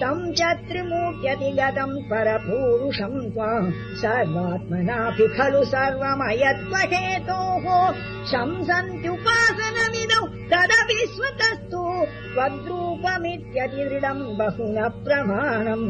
तम् च त्रिमूर्त्यतिगतम् परपूरुषम् त्वा सर्वात्मनापि खलु सर्वमयत्वहेतोः। शंसन्त्युपासनमिदौ तदपि स्वतस्तु त्वद्रूपमित्यतिदृढम् बहु न प्रमाणम्